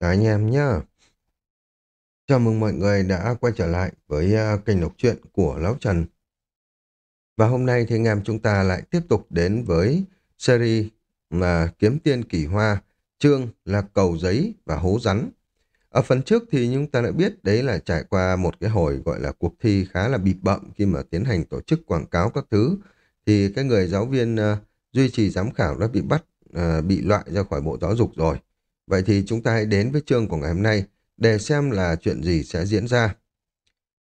Cả anh em nhá. Chào mừng mọi người đã quay trở lại với à, kênh đọc truyện của Lão Trần. Và hôm nay thì anh em chúng ta lại tiếp tục đến với series mà Kiếm Tiên Kỳ Hoa, chương là Cầu Giấy và Hố Rắn. Ở phần trước thì chúng ta đã biết đấy là trải qua một cái hồi gọi là cuộc thi khá là bịp bậm khi mà tiến hành tổ chức quảng cáo các thứ. Thì cái người giáo viên uh, duy trì giám khảo đã bị bắt, uh, bị loại ra khỏi bộ giáo dục rồi. Vậy thì chúng ta hãy đến với chương của ngày hôm nay để xem là chuyện gì sẽ diễn ra.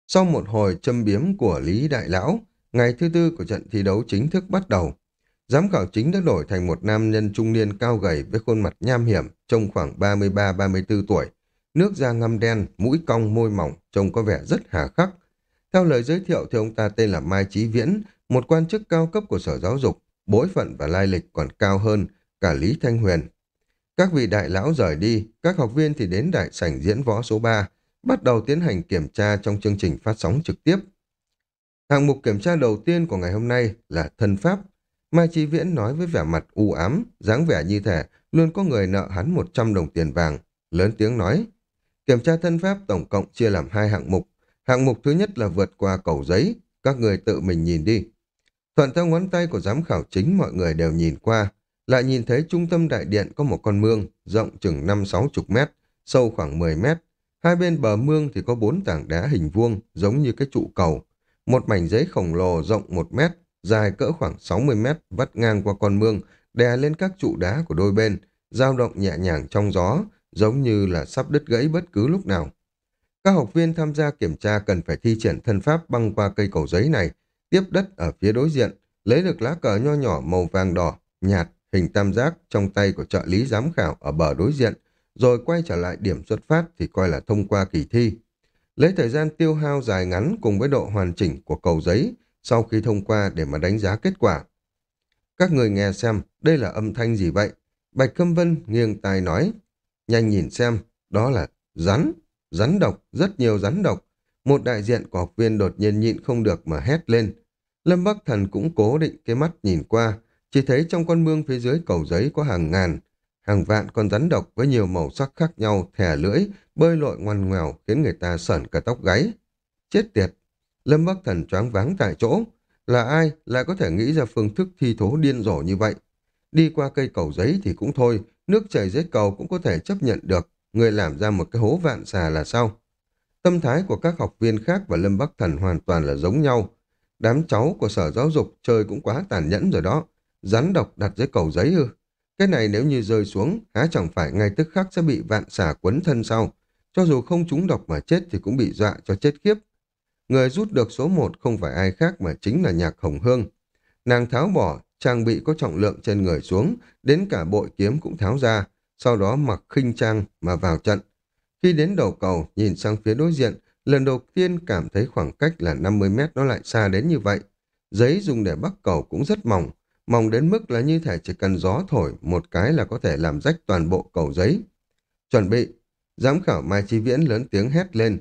Sau một hồi châm biếm của Lý Đại Lão, ngày thứ tư của trận thi đấu chính thức bắt đầu. Giám khảo chính đã đổi thành một nam nhân trung niên cao gầy với khuôn mặt nham hiểm, trông khoảng 33-34 tuổi. Nước da ngăm đen, mũi cong, môi mỏng, trông có vẻ rất hà khắc. Theo lời giới thiệu thì ông ta tên là Mai Chí Viễn, một quan chức cao cấp của Sở Giáo dục, bối phận và lai lịch còn cao hơn cả Lý Thanh Huyền. Các vị đại lão rời đi, các học viên thì đến đại sảnh diễn võ số 3, bắt đầu tiến hành kiểm tra trong chương trình phát sóng trực tiếp. Hạng mục kiểm tra đầu tiên của ngày hôm nay là thân pháp. Mai Chi Viễn nói với vẻ mặt u ám, dáng vẻ như thể luôn có người nợ hắn 100 đồng tiền vàng, lớn tiếng nói. Kiểm tra thân pháp tổng cộng chia làm hai hạng mục. Hạng mục thứ nhất là vượt qua cầu giấy, các người tự mình nhìn đi. Thuận theo ngón tay của giám khảo chính mọi người đều nhìn qua, lại nhìn thấy trung tâm đại điện có một con mương rộng chừng năm sáu chục mét, sâu khoảng 10 mét. Hai bên bờ mương thì có bốn tảng đá hình vuông giống như cái trụ cầu. Một mảnh giấy khổng lồ rộng một mét, dài cỡ khoảng 60 mét vắt ngang qua con mương, đè lên các trụ đá của đôi bên, dao động nhẹ nhàng trong gió, giống như là sắp đứt gãy bất cứ lúc nào. Các học viên tham gia kiểm tra cần phải thi triển thân pháp băng qua cây cầu giấy này, tiếp đất ở phía đối diện, lấy được lá cờ nho nhỏ màu vàng đỏ, nhạt hình tam giác trong tay của trợ lý giám khảo ở bờ đối diện, rồi quay trở lại điểm xuất phát thì coi là thông qua kỳ thi. Lấy thời gian tiêu hao dài ngắn cùng với độ hoàn chỉnh của cầu giấy sau khi thông qua để mà đánh giá kết quả. Các người nghe xem, đây là âm thanh gì vậy? Bạch Khâm Vân nghiêng tai nói, nhanh nhìn xem, đó là rắn, rắn độc, rất nhiều rắn độc. Một đại diện của học viên đột nhiên nhịn không được mà hét lên. Lâm Bắc Thần cũng cố định cái mắt nhìn qua, chỉ thấy trong con mương phía dưới cầu giấy có hàng ngàn, hàng vạn con rắn độc với nhiều màu sắc khác nhau, thẻ lưỡi, bơi lội ngoằn ngoèo khiến người ta sởn cả tóc gáy. Chết tiệt! Lâm Bắc Thần choáng váng tại chỗ. Là ai lại có thể nghĩ ra phương thức thi thố điên rồ như vậy? Đi qua cây cầu giấy thì cũng thôi, nước chảy dưới cầu cũng có thể chấp nhận được. Người làm ra một cái hố vạn xà là sao? Tâm thái của các học viên khác và Lâm Bắc Thần hoàn toàn là giống nhau. Đám cháu của sở giáo dục chơi cũng quá tàn nhẫn rồi đó. Rắn độc đặt dưới cầu giấy ư? Cái này nếu như rơi xuống, há chẳng phải ngay tức khắc sẽ bị vạn xả quấn thân sau. Cho dù không trúng độc mà chết thì cũng bị dọa cho chết khiếp. Người rút được số một không phải ai khác mà chính là nhạc hồng hương. Nàng tháo bỏ trang bị có trọng lượng trên người xuống, đến cả bội kiếm cũng tháo ra, sau đó mặc khinh trang mà vào trận. Khi đến đầu cầu, nhìn sang phía đối diện, lần đầu tiên cảm thấy khoảng cách là 50 mét nó lại xa đến như vậy. Giấy dùng để bắt cầu cũng rất mỏng, mỏng đến mức là như thể chỉ cần gió thổi một cái là có thể làm rách toàn bộ cầu giấy. Chuẩn bị, giám khảo Mai Chi Viễn lớn tiếng hét lên.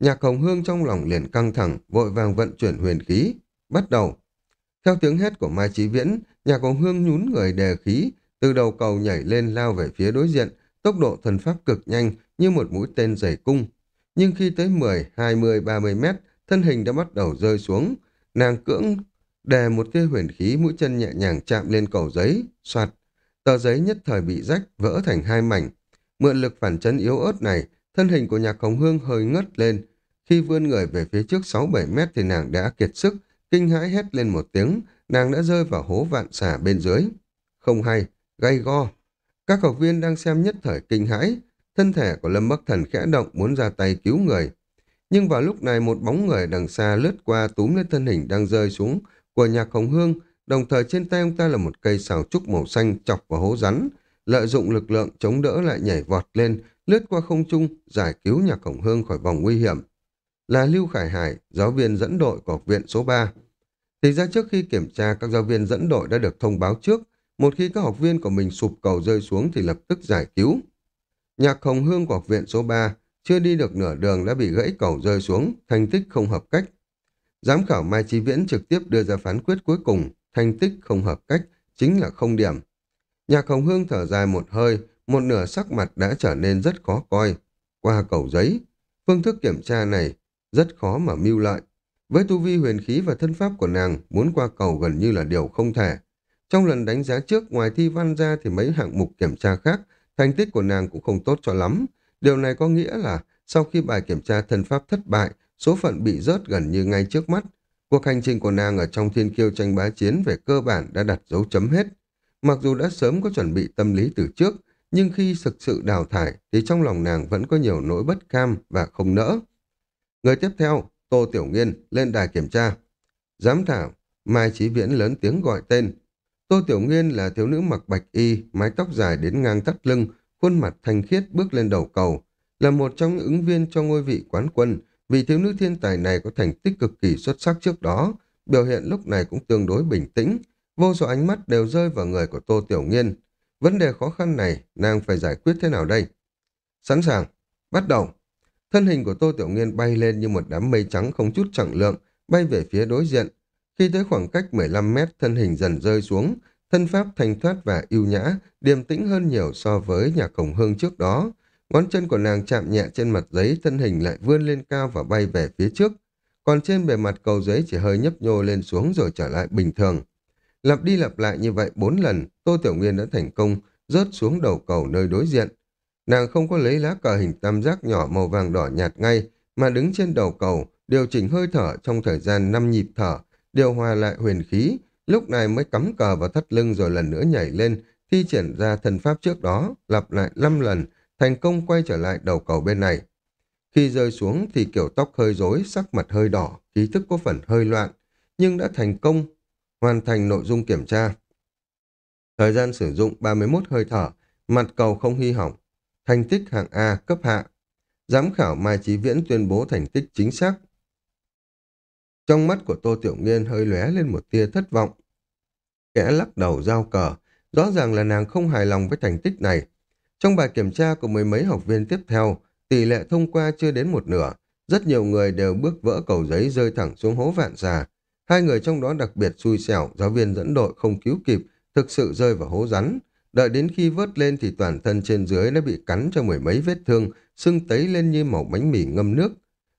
Nhạc hồng hương trong lòng liền căng thẳng, vội vàng vận chuyển huyền khí. Bắt đầu. Theo tiếng hét của Mai Chi Viễn, nhạc hồng hương nhún người đề khí, từ đầu cầu nhảy lên lao về phía đối diện, tốc độ thần pháp cực nhanh như một mũi tên dày cung. Nhưng khi tới 10, 20, 30 mét, thân hình đã bắt đầu rơi xuống. Nàng cưỡng đè một tia huyền khí mũi chân nhẹ nhàng chạm lên cầu giấy, soạt. Tờ giấy nhất thời bị rách, vỡ thành hai mảnh. Mượn lực phản chấn yếu ớt này, thân hình của nhạc hồng hương hơi ngất lên. Khi vươn người về phía trước 6-7 mét thì nàng đã kiệt sức, kinh hãi hét lên một tiếng, nàng đã rơi vào hố vạn xả bên dưới. Không hay, gay go. Các học viên đang xem nhất thời kinh hãi, thân thể của Lâm Bắc Thần khẽ động muốn ra tay cứu người. Nhưng vào lúc này một bóng người đằng xa lướt qua túm lên thân hình đang rơi xuống, của nhạc hồng hương, đồng thời trên tay ông ta là một cây xào trúc màu xanh chọc vào hố rắn, lợi dụng lực lượng chống đỡ lại nhảy vọt lên, lướt qua không trung, giải cứu nhạc hồng hương khỏi vòng nguy hiểm. Là Lưu Khải Hải, giáo viên dẫn đội của học viện số 3. Thì ra trước khi kiểm tra, các giáo viên dẫn đội đã được thông báo trước, một khi các học viên của mình sụp cầu rơi xuống thì lập tức giải cứu. Nhạc hồng hương của học viện số 3 chưa đi được nửa đường đã bị gãy cầu rơi xuống, thành tích không hợp cách. Giám khảo Mai Chi Viễn trực tiếp đưa ra phán quyết cuối cùng, thành tích không hợp cách, chính là không điểm. Nhạc Hồng Hương thở dài một hơi, một nửa sắc mặt đã trở nên rất khó coi. Qua cầu giấy, phương thức kiểm tra này rất khó mà mưu lợi. Với tu vi huyền khí và thân pháp của nàng, muốn qua cầu gần như là điều không thể. Trong lần đánh giá trước, ngoài thi văn ra thì mấy hạng mục kiểm tra khác, thành tích của nàng cũng không tốt cho lắm. Điều này có nghĩa là sau khi bài kiểm tra thân pháp thất bại, số phận bị rớt gần như ngay trước mắt. Cuộc hành trình của nàng ở trong thiên kiêu tranh bá chiến về cơ bản đã đặt dấu chấm hết. Mặc dù đã sớm có chuẩn bị tâm lý từ trước, nhưng khi thực sự đào thải thì trong lòng nàng vẫn có nhiều nỗi bất cam và không nỡ. Người tiếp theo, Tô Tiểu Nghiên, lên đài kiểm tra. Giám thảo, Mai Chí Viễn lớn tiếng gọi tên. Tô Tiểu Nghiên là thiếu nữ mặc bạch y, mái tóc dài đến ngang thắt lưng, khuôn mặt thanh khiết bước lên đầu cầu. Là một trong những ứng viên cho ngôi vị quán quân, vì thiếu nữ thiên tài này có thành tích cực kỳ xuất sắc trước đó, biểu hiện lúc này cũng tương đối bình tĩnh, vô số ánh mắt đều rơi vào người của Tô Tiểu Nghiên. Vấn đề khó khăn này, nàng phải giải quyết thế nào đây? Sẵn sàng, bắt đầu. Thân hình của Tô Tiểu Nghiên bay lên như một đám mây trắng không chút trọng lượng, bay về phía đối diện. Khi tới khoảng cách 15 mét, thân hình dần rơi xuống, thân pháp thanh thoát và yêu nhã, điềm tĩnh hơn nhiều so với nhà cổng hương trước đó. Ngón chân của nàng chạm nhẹ trên mặt giấy, thân hình lại vươn lên cao và bay về phía trước. Còn trên bề mặt cầu giấy chỉ hơi nhấp nhô lên xuống rồi trở lại bình thường. Lặp đi lặp lại như vậy bốn lần, Tô Tiểu Nguyên đã thành công rớt xuống đầu cầu nơi đối diện. Nàng không có lấy lá cờ hình tam giác nhỏ màu vàng đỏ nhạt ngay, mà đứng trên đầu cầu, điều chỉnh hơi thở trong thời gian 5 nhịp thở, điều hòa lại huyền khí, lúc này mới cắm cờ vào thắt lưng rồi lần nữa nhảy lên, thi triển ra thần pháp trước đó, lặp lại 5 lần, thành công quay trở lại đầu cầu bên này. Khi rơi xuống thì kiểu tóc hơi rối, sắc mặt hơi đỏ, ký thức có phần hơi loạn, nhưng đã thành công hoàn thành nội dung kiểm tra. Thời gian sử dụng 31 hơi thở, mặt cầu không hy hỏng, thành tích hạng A cấp hạ. Giám khảo Mai Chí Viễn tuyên bố thành tích chính xác. Trong mắt của Tô Tiểu Nghiên hơi lóe lên một tia thất vọng. Kẻ lắc đầu giao cờ, rõ ràng là nàng không hài lòng với thành tích này. Trong bài kiểm tra của mười mấy học viên tiếp theo, tỷ lệ thông qua chưa đến một nửa, rất nhiều người đều bước vỡ cầu giấy rơi thẳng xuống hố vạn già Hai người trong đó đặc biệt xui xẻo, giáo viên dẫn đội không cứu kịp, thực sự rơi vào hố rắn. Đợi đến khi vớt lên thì toàn thân trên dưới đã bị cắn cho mười mấy vết thương, sưng tấy lên như màu bánh mì ngâm nước.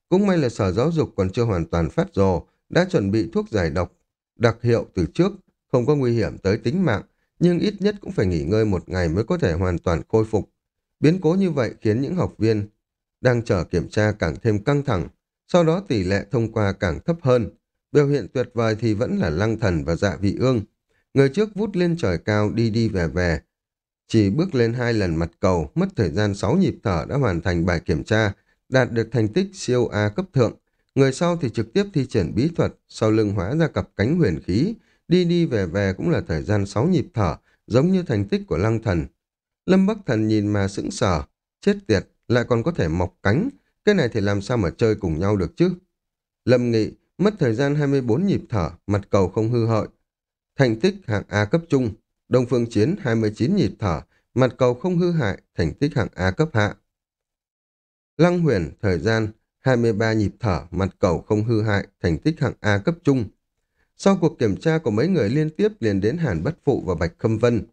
Cũng may là sở giáo dục còn chưa hoàn toàn phát rồ, đã chuẩn bị thuốc giải độc, đặc hiệu từ trước, không có nguy hiểm tới tính mạng, nhưng ít nhất cũng phải nghỉ ngơi một ngày mới có thể hoàn toàn khôi phục. Biến cố như vậy khiến những học viên đang chờ kiểm tra càng thêm căng thẳng, sau đó tỷ lệ thông qua càng thấp hơn. Biểu hiện tuyệt vời thì vẫn là lăng thần và dạ vị ương. Người trước vút lên trời cao đi đi về về. Chỉ bước lên hai lần mặt cầu, mất thời gian 6 nhịp thở đã hoàn thành bài kiểm tra, đạt được thành tích siêu A cấp thượng. Người sau thì trực tiếp thi triển bí thuật, sau lưng hóa ra cặp cánh huyền khí, đi đi về về cũng là thời gian sáu nhịp thở, giống như thành tích của lăng thần. Lâm Bắc Thần nhìn mà sững sờ, chết tiệt, lại còn có thể mọc cánh, cái này thì làm sao mà chơi cùng nhau được chứ? Lâm Nghị mất thời gian 24 nhịp thở, mặt cầu không hư hợi. Thành tích hạng A cấp trung, Đông Phương Chiến 29 nhịp thở, mặt cầu không hư hại, thành tích hạng A cấp hạ. Lăng Huyền thời gian 23 nhịp thở, mặt cầu không hư hại, thành tích hạng A cấp trung. Sau cuộc kiểm tra của mấy người liên tiếp liền đến Hàn Bất Phụ và Bạch Khâm Vân.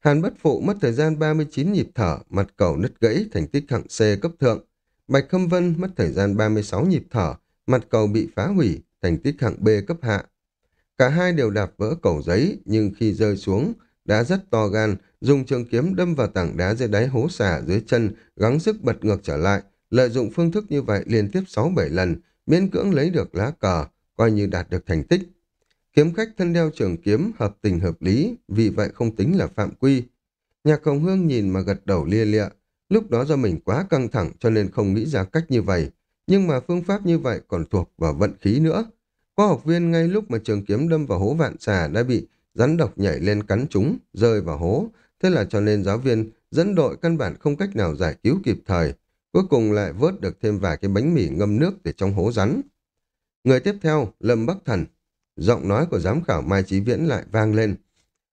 Hàn Bất Phụ mất thời gian 39 nhịp thở, mặt cầu nứt gãy, thành tích hạng C cấp thượng. Bạch Khâm Vân mất thời gian 36 nhịp thở, mặt cầu bị phá hủy, thành tích hạng B cấp hạ. Cả hai đều đạp vỡ cầu giấy, nhưng khi rơi xuống, đã rất to gan, dùng trường kiếm đâm vào tảng đá dưới đáy hố xả dưới chân, gắng sức bật ngược trở lại, lợi dụng phương thức như vậy liên tiếp 6-7 lần, miễn cưỡng lấy được lá cờ, coi như đạt được thành tích. Kiếm khách thân đeo trường kiếm hợp tình hợp lý, vì vậy không tính là phạm quy. Nhạc Hồng Hương nhìn mà gật đầu lia lịa, lúc đó do mình quá căng thẳng cho nên không nghĩ ra cách như vậy, nhưng mà phương pháp như vậy còn thuộc vào vận khí nữa. Có học viên ngay lúc mà trường kiếm đâm vào hố vạn xà đã bị rắn độc nhảy lên cắn chúng, rơi vào hố, thế là cho nên giáo viên dẫn đội căn bản không cách nào giải cứu kịp thời, cuối cùng lại vớt được thêm vài cái bánh mì ngâm nước để trong hố rắn. Người tiếp theo, Lâm Bắc Thần, Giọng nói của giám khảo Mai Chí Viễn lại vang lên.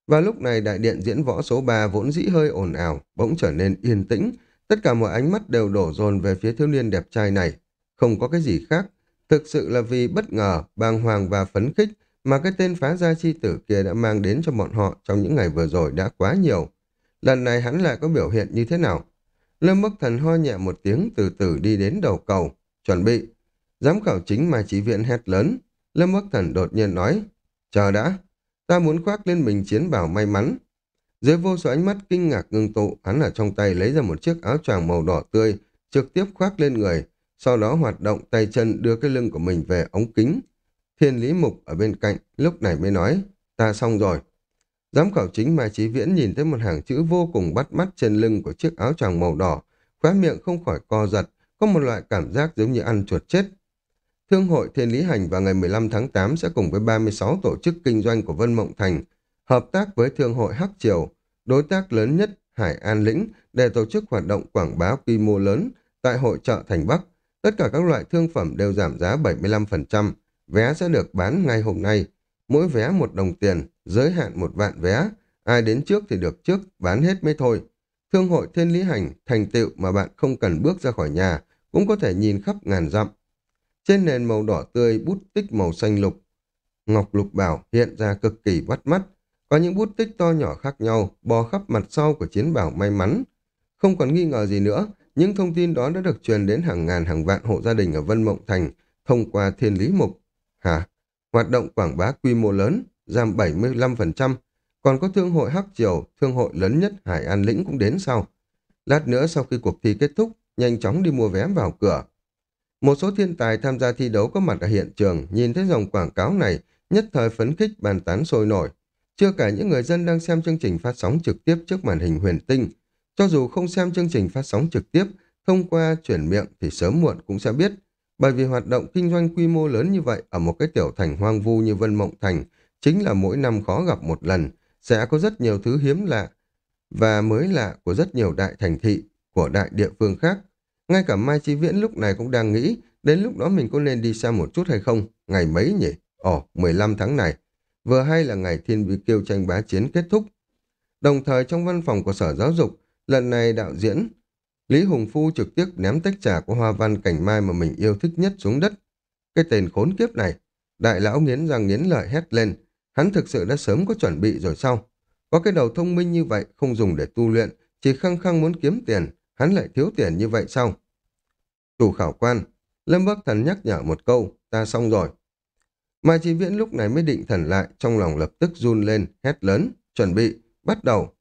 Và lúc này đại điện diễn võ số 3 vốn dĩ hơi ồn ào, bỗng trở nên yên tĩnh. Tất cả mọi ánh mắt đều đổ dồn về phía thiếu niên đẹp trai này. Không có cái gì khác. Thực sự là vì bất ngờ, bàng hoàng và phấn khích mà cái tên phá gia chi tử kia đã mang đến cho bọn họ trong những ngày vừa rồi đã quá nhiều. lần này hắn lại có biểu hiện như thế nào. Lâm Bắc Thần ho nhẹ một tiếng từ từ đi đến đầu cầu, chuẩn bị. Giám khảo chính mà chỉ viện hét lớn. Lâm Bắc Thần đột nhiên nói, chờ đã, ta muốn khoác lên mình chiến bảo may mắn. Dưới vô số ánh mắt kinh ngạc ngưng tụ, hắn ở trong tay lấy ra một chiếc áo choàng màu đỏ tươi, trực tiếp khoác lên người, sau đó hoạt động tay chân đưa cái lưng của mình về ống kính. Thiên Lý Mục ở bên cạnh, lúc này mới nói, ta xong rồi. Giám khảo chính Mai Chí Viễn nhìn thấy một hàng chữ vô cùng bắt mắt trên lưng của chiếc áo choàng màu đỏ, khóe miệng không khỏi co giật, có một loại cảm giác giống như ăn chuột chết. Thương hội Thiên Lý Hành vào ngày 15 tháng 8 sẽ cùng với 36 tổ chức kinh doanh của Vân Mộng Thành hợp tác với Thương hội Hắc Triều, đối tác lớn nhất Hải An Lĩnh để tổ chức hoạt động quảng bá quy mô lớn tại hội chợ Thành Bắc. Tất cả các loại thương phẩm đều giảm giá 75%, vé sẽ được bán ngay hôm nay. Mỗi vé một đồng tiền, giới hạn một vạn vé. Ai đến trước thì được trước, bán hết mới thôi. Thương hội Thiên Lý Hành, thành tựu mà bạn không cần bước ra khỏi nhà, cũng có thể nhìn khắp ngàn dặm. Trên nền màu đỏ tươi, bút tích màu xanh lục, ngọc lục bảo hiện ra cực kỳ bắt mắt. Có những bút tích to nhỏ khác nhau, bò khắp mặt sau của chiến bảo may mắn. Không còn nghi ngờ gì nữa, những thông tin đó đã được truyền đến hàng ngàn hàng vạn hộ gia đình ở Vân Mộng Thành thông qua thiên lý mục. Hả? Hoạt động quảng bá quy mô lớn, giảm 75%, còn có thương hội Hắc Triều, thương hội lớn nhất Hải An Lĩnh cũng đến sau. Lát nữa sau khi cuộc thi kết thúc, nhanh chóng đi mua vé vào cửa. Một số thiên tài tham gia thi đấu có mặt ở hiện trường, nhìn thấy dòng quảng cáo này, nhất thời phấn khích bàn tán sôi nổi. Chưa cả những người dân đang xem chương trình phát sóng trực tiếp trước màn hình huyền tinh. Cho dù không xem chương trình phát sóng trực tiếp, thông qua chuyển miệng thì sớm muộn cũng sẽ biết. Bởi vì hoạt động kinh doanh quy mô lớn như vậy ở một cái tiểu thành hoang vu như Vân Mộng Thành chính là mỗi năm khó gặp một lần, sẽ có rất nhiều thứ hiếm lạ và mới lạ của rất nhiều đại thành thị của đại địa phương khác. Ngay cả Mai Chi Viễn lúc này cũng đang nghĩ đến lúc đó mình có nên đi xa một chút hay không, ngày mấy nhỉ? Ồ, 15 tháng này. Vừa hay là ngày thiên vi kiêu tranh bá chiến kết thúc. Đồng thời trong văn phòng của Sở Giáo dục, lần này đạo diễn Lý Hùng Phu trực tiếp ném tách trà của hoa văn cảnh mai mà mình yêu thích nhất xuống đất. Cái tên khốn kiếp này, đại lão nghiến răng nghiến lợi hét lên, hắn thực sự đã sớm có chuẩn bị rồi sao? Có cái đầu thông minh như vậy không dùng để tu luyện, chỉ khăng khăng muốn kiếm tiền, hắn lại thiếu tiền như vậy sao? Chủ khảo quan, Lâm Bắc Thần nhắc nhở một câu, ta xong rồi. Mai Chi Viễn lúc này mới định thần lại, trong lòng lập tức run lên, hét lớn, chuẩn bị, bắt đầu.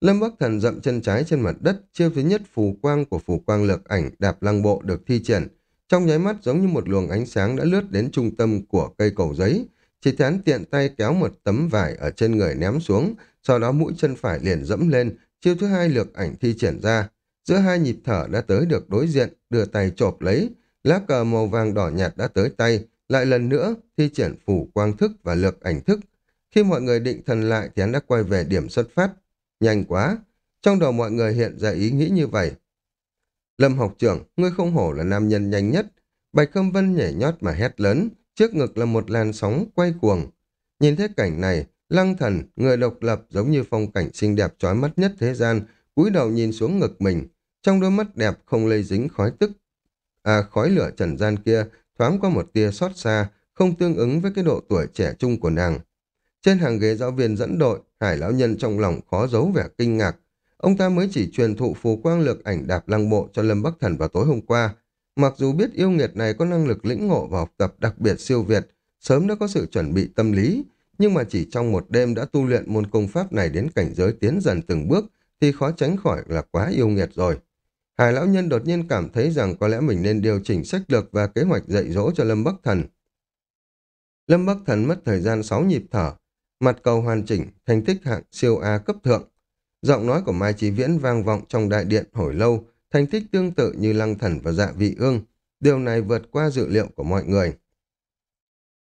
Lâm Bắc Thần dậm chân trái trên mặt đất, chiêu thứ nhất phù quang của phù quang lược ảnh đạp lăng bộ được thi triển. Trong nháy mắt giống như một luồng ánh sáng đã lướt đến trung tâm của cây cầu giấy. Chỉ thán tiện tay kéo một tấm vải ở trên người ném xuống, sau đó mũi chân phải liền dẫm lên, chiêu thứ hai lược ảnh thi triển ra. Giữa hai nhịp thở đã tới được đối diện, đưa tay chộp lấy, lá cờ màu vàng đỏ nhạt đã tới tay, lại lần nữa thi triển phủ quang thức và lược ảnh thức. Khi mọi người định thần lại thì hắn đã quay về điểm xuất phát. Nhanh quá! Trong đầu mọi người hiện ra ý nghĩ như vậy. Lâm học trưởng, ngươi không hổ là nam nhân nhanh nhất. Bạch Khâm Vân nhảy nhót mà hét lớn, trước ngực là một làn sóng quay cuồng. Nhìn thấy cảnh này, lăng thần, người độc lập giống như phong cảnh xinh đẹp trói mắt nhất thế gian, cúi đầu nhìn xuống ngực mình, trong đôi mắt đẹp không lây dính khói tức. À khói lửa trần gian kia thoáng qua một tia xót xa, không tương ứng với cái độ tuổi trẻ trung của nàng. Trên hàng ghế giáo viên dẫn đội, Hải lão nhân trong lòng khó giấu vẻ kinh ngạc. Ông ta mới chỉ truyền thụ phù quang lược ảnh đạp lăng bộ cho Lâm Bắc Thần vào tối hôm qua. Mặc dù biết yêu nghiệt này có năng lực lĩnh ngộ và học tập đặc biệt siêu việt, sớm đã có sự chuẩn bị tâm lý, nhưng mà chỉ trong một đêm đã tu luyện môn công pháp này đến cảnh giới tiến dần từng bước, thì khó tránh khỏi là quá yêu nghiệt rồi. Hải lão nhân đột nhiên cảm thấy rằng có lẽ mình nên điều chỉnh sách lược và kế hoạch dạy dỗ cho Lâm Bắc Thần. Lâm Bắc Thần mất thời gian 6 nhịp thở, mặt cầu hoàn chỉnh, thành tích hạng siêu A cấp thượng. Giọng nói của Mai Chí Viễn vang vọng trong đại điện hồi lâu, thành tích tương tự như Lăng Thần và Dạ Vị Ương. Điều này vượt qua dự liệu của mọi người.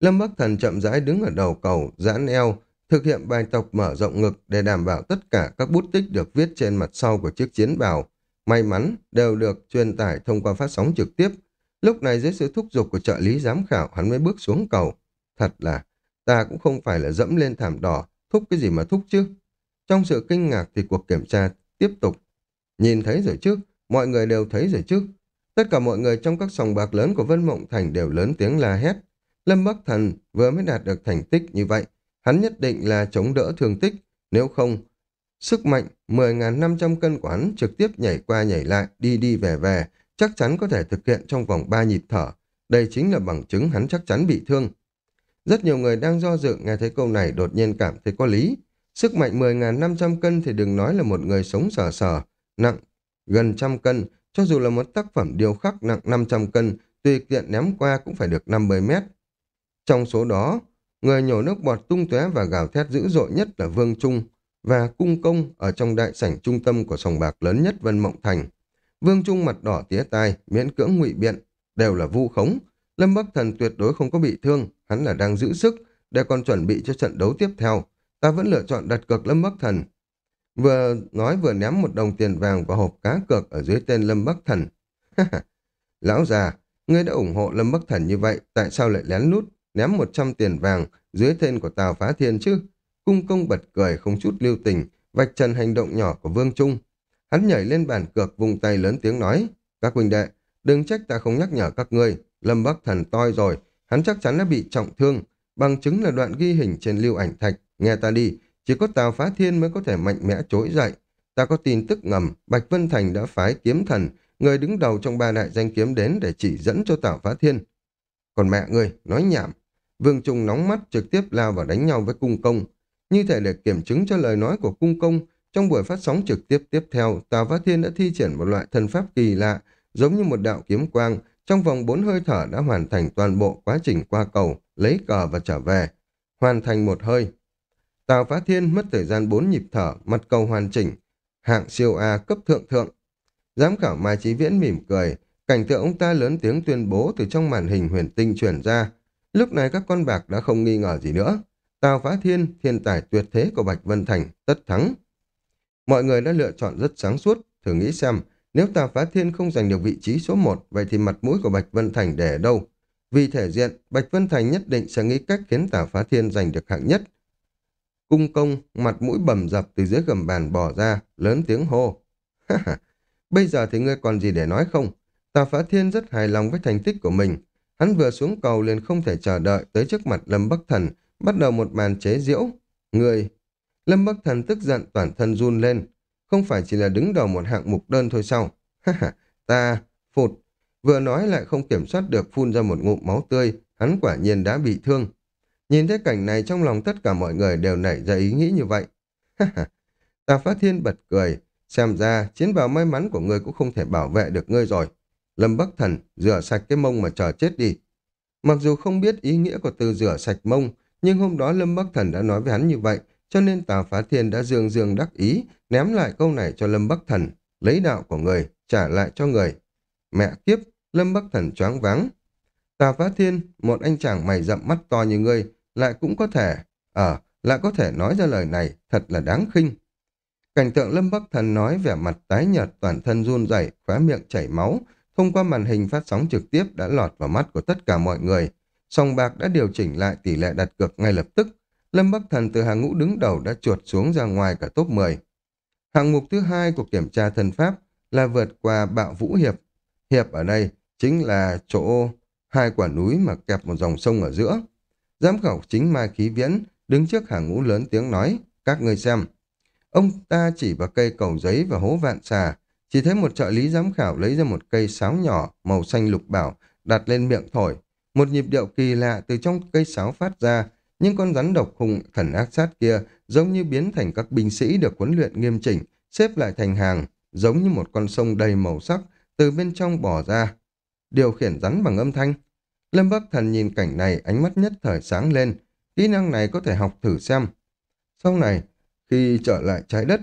Lâm Bắc Thần chậm rãi đứng ở đầu cầu, giãn eo, thực hiện bài tập mở rộng ngực để đảm bảo tất cả các bút tích được viết trên mặt sau của chiếc chiến bào may mắn đều được truyền tải thông qua phát sóng trực tiếp. Lúc này dưới sự thúc giục của trợ lý giám khảo hắn mới bước xuống cầu. Thật là, ta cũng không phải là dẫm lên thảm đỏ, thúc cái gì mà thúc chứ. Trong sự kinh ngạc thì cuộc kiểm tra tiếp tục. Nhìn thấy rồi chứ, mọi người đều thấy rồi chứ. Tất cả mọi người trong các sòng bạc lớn của Vân Mộng Thành đều lớn tiếng la hét. Lâm Bắc Thần vừa mới đạt được thành tích như vậy, hắn nhất định là chống đỡ thương tích, nếu không Sức mạnh 10.500 cân của hắn trực tiếp nhảy qua nhảy lại, đi đi về về, chắc chắn có thể thực hiện trong vòng 3 nhịp thở. Đây chính là bằng chứng hắn chắc chắn bị thương. Rất nhiều người đang do dự nghe thấy câu này đột nhiên cảm thấy có lý. Sức mạnh 10.500 cân thì đừng nói là một người sống sờ sờ, nặng gần trăm cân, cho dù là một tác phẩm điêu khắc nặng 500 cân, tùy tiện ném qua cũng phải được 50 mét. Trong số đó, người nhổ nước bọt tung tóe và gào thét dữ dội nhất là Vương Trung và Cung Công ở trong đại sảnh trung tâm của sòng bạc lớn nhất Vân Mộng Thành. Vương Trung mặt đỏ tía tai, miễn cưỡng ngụy biện, đều là vu khống. Lâm Bắc Thần tuyệt đối không có bị thương, hắn là đang giữ sức, để còn chuẩn bị cho trận đấu tiếp theo. Ta vẫn lựa chọn đặt cược Lâm Bắc Thần. Vừa nói vừa ném một đồng tiền vàng vào hộp cá cược ở dưới tên Lâm Bắc Thần. Lão già, ngươi đã ủng hộ Lâm Bắc Thần như vậy, tại sao lại lén lút ném 100 tiền vàng dưới tên của Tào Phá Thiên chứ? Cung công bật cười không chút lưu tình, vạch trần hành động nhỏ của Vương Trung. Hắn nhảy lên bàn cược vùng tay lớn tiếng nói, các huynh đệ, đừng trách ta không nhắc nhở các ngươi, Lâm Bắc Thần toi rồi, hắn chắc chắn đã bị trọng thương, bằng chứng là đoạn ghi hình trên lưu ảnh thạch, nghe ta đi, chỉ có Tào Phá Thiên mới có thể mạnh mẽ trỗi dậy. Ta có tin tức ngầm, Bạch Vân Thành đã phái kiếm thần, người đứng đầu trong ba đại danh kiếm đến để chỉ dẫn cho Tào Phá Thiên. Còn mẹ ngươi, nói nhảm. Vương Trung nóng mắt trực tiếp lao vào đánh nhau với cung công. Như thể để kiểm chứng cho lời nói của cung công, trong buổi phát sóng trực tiếp tiếp theo, Tào Phá Thiên đã thi triển một loại thân pháp kỳ lạ, giống như một đạo kiếm quang, trong vòng bốn hơi thở đã hoàn thành toàn bộ quá trình qua cầu, lấy cờ và trở về. Hoàn thành một hơi, Tào Phá Thiên mất thời gian bốn nhịp thở, mặt cầu hoàn chỉnh, hạng siêu A cấp thượng thượng. Giám khảo Mai Chí Viễn mỉm cười, cảnh tượng ông ta lớn tiếng tuyên bố từ trong màn hình huyền tinh truyền ra. Lúc này các con bạc đã không nghi ngờ gì nữa. Tào Phá Thiên, thiên tài tuyệt thế của Bạch Vân Thành, tất thắng. Mọi người đã lựa chọn rất sáng suốt, thử nghĩ xem, nếu Tào Phá Thiên không giành được vị trí số 1, vậy thì mặt mũi của Bạch Vân Thành để ở đâu? Vì thể diện, Bạch Vân Thành nhất định sẽ nghĩ cách khiến Tào Phá Thiên giành được hạng nhất, Cung công, mặt mũi bầm dập từ dưới gầm bàn bỏ ra, lớn tiếng hô. Bây giờ thì ngươi còn gì để nói không? Tà Phá Thiên rất hài lòng với thành tích của mình. Hắn vừa xuống cầu liền không thể chờ đợi tới trước mặt Lâm Bắc Thần, bắt đầu một màn chế diễu. Người! Lâm Bắc Thần tức giận toàn thân run lên. Không phải chỉ là đứng đầu một hạng mục đơn thôi sao? Ha ha, ta, phụt. Vừa nói lại không kiểm soát được phun ra một ngụm máu tươi, hắn quả nhiên đã bị thương. Nhìn thấy cảnh này trong lòng tất cả mọi người đều nảy ra ý nghĩ như vậy. Ha ha, Tà Phá Thiên bật cười, xem ra chiến bào may mắn của ngươi cũng không thể bảo vệ được ngươi rồi. Lâm Bắc Thần, rửa sạch cái mông mà chờ chết đi. Mặc dù không biết ý nghĩa của từ rửa sạch mông, nhưng hôm đó Lâm Bắc Thần đã nói với hắn như vậy, cho nên Tào Phá Thiên đã dương dương đắc ý, ném lại câu này cho Lâm Bắc Thần, lấy đạo của người, trả lại cho người. Mẹ kiếp, Lâm Bắc Thần choáng váng. Tào Phá Thiên, một anh chàng mày rậm mắt to như ngươi, lại cũng có thể, ở, ờ, lại có thể nói ra lời này, thật là đáng khinh. Cảnh tượng Lâm Bắc Thần nói vẻ mặt tái nhợt, toàn thân run rẩy, khóe miệng chảy máu, thông qua màn hình phát sóng trực tiếp đã lọt vào mắt của tất cả mọi người. Song bạc đã điều chỉnh lại tỷ lệ đặt cược ngay lập tức. Lâm Bắc Thần từ hàng ngũ đứng đầu đã chuột xuống ra ngoài cả top 10. Hạng mục thứ hai của kiểm tra thân pháp là vượt qua bạo vũ hiệp. Hiệp ở đây chính là chỗ hai quả núi mà kẹp một dòng sông ở giữa. Giám khảo chính Mai Khí Viễn đứng trước hàng ngũ lớn tiếng nói, các người xem. Ông ta chỉ vào cây cầu giấy và hố vạn xà, chỉ thấy một trợ lý giám khảo lấy ra một cây sáo nhỏ màu xanh lục bảo đặt lên miệng thổi. Một nhịp điệu kỳ lạ từ trong cây sáo phát ra, nhưng con rắn độc hùng thần ác sát kia giống như biến thành các binh sĩ được huấn luyện nghiêm chỉnh, xếp lại thành hàng, giống như một con sông đầy màu sắc từ bên trong bỏ ra. Điều khiển rắn bằng âm thanh, Lâm Bắc Thần nhìn cảnh này ánh mắt nhất thời sáng lên. Kỹ năng này có thể học thử xem. Sau này, khi trở lại trái đất,